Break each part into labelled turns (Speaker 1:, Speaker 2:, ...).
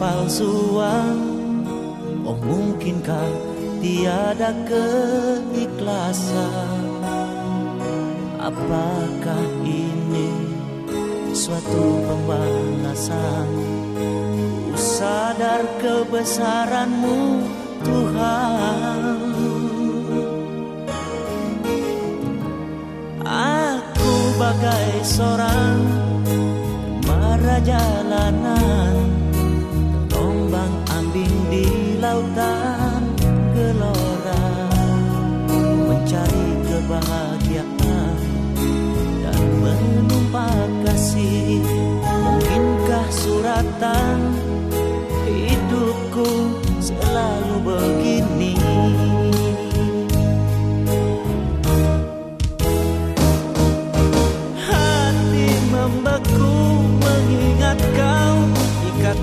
Speaker 1: palsuan Oh mungkinkah tiada keikhlasan? Apakah ini suatu pembalasan Ku sadar kebesaranmu Tuhan. Aku bagai seorang mara jalanan Terombang ambing di lautan gelora. Mencari kebahagiaan dan menumpah kasih. Mungkinkah suratan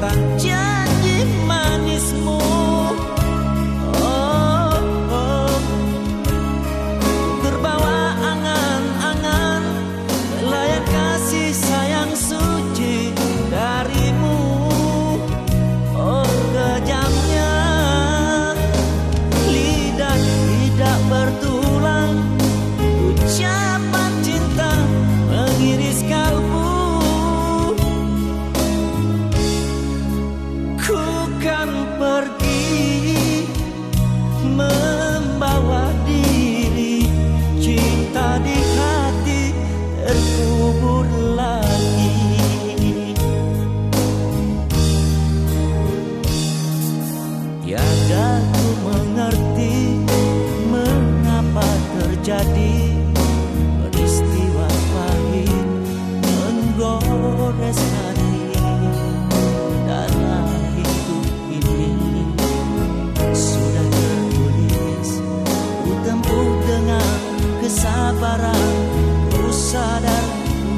Speaker 1: Bằng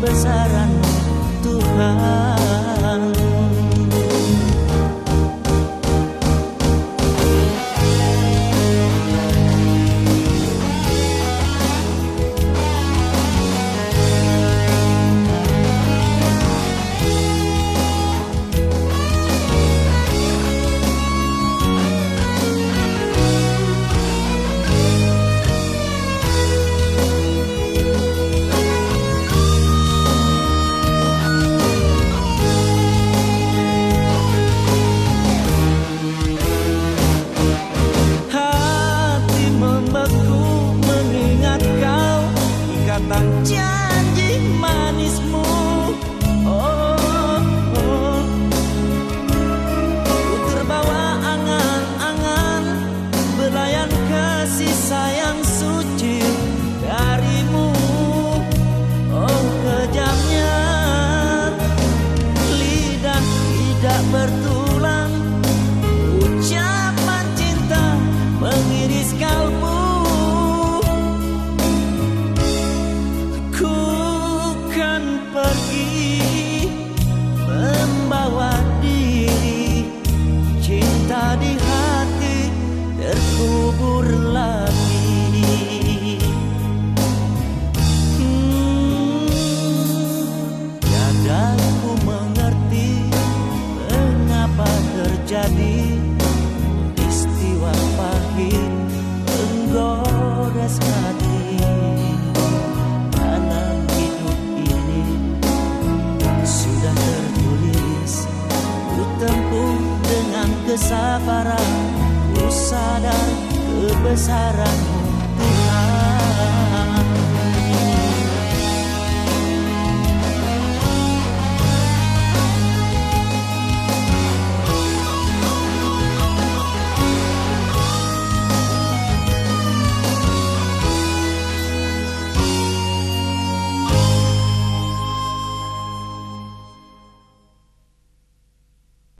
Speaker 1: besaranmu Tuhan just Cinta di hati terkubur lagi Hmm, Tiada mengerti mengapa terjadi peristiwa pahit menggores hati kesabaran ku sadar kebesaranmu Tuhan